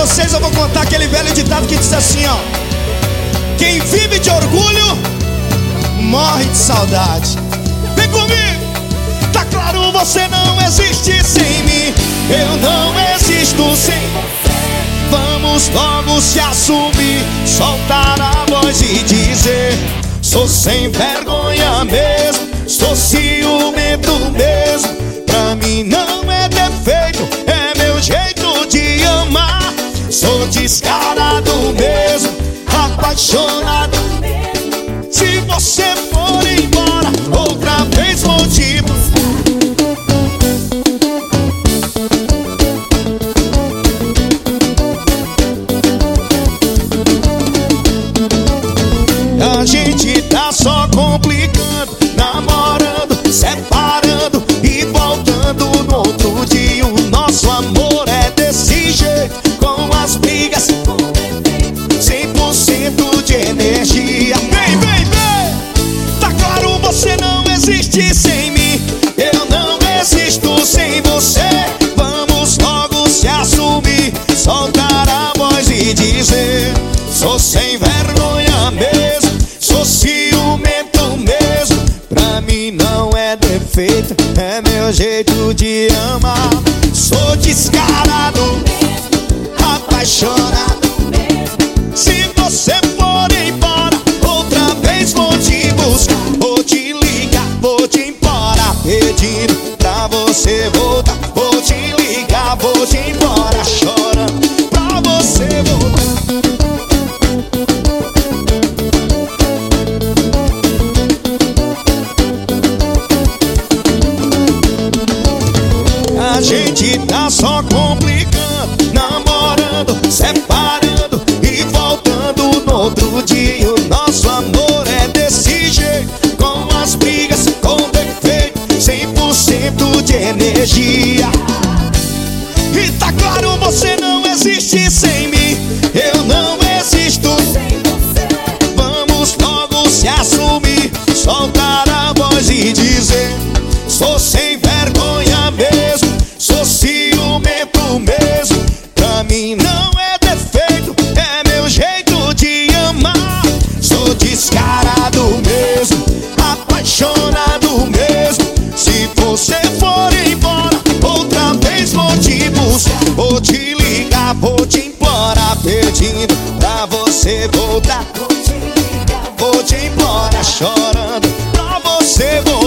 vocês eu vou contar aquele velho ditado que diz assim, ó. Quem vive de orgulho morre de saudade. Vem comigo. Tá claro, você não existe sem mim. Eu não existo sem você. Vamos logo se assumir, soltar a voz e dizer: Sou sem vergonha mesmo, sou ciumento descarado mesmo, apaixonado. Se você for de energia. Vem, vem, vem! Tá claro, você não existe sem mim. Eu não existo sem você. Vamos logo se assumir, soltar a voz e dizer: Sou sem vergonha mesmo, sou ciumento mesmo. Pra mim não é defeito, é meu jeito de amar. Sou descarado, apaixonado. Vou te buscar. Vou te ligar, vou te embora, pedindo pra você voltar. Vou te ligar, vou te embora, chorando pra você voltar. A gente tá só complicando, namorando, separando 100% de energia. E tá claro, você não existe sem mim, eu não existo sem você. Vamos logo se assumir, soltar a você for embora, outra vez vou te buscar. Vou te ligar, vou te implorar, pedindo pra você voltar. Vou te implorar, chorando pra você voltar.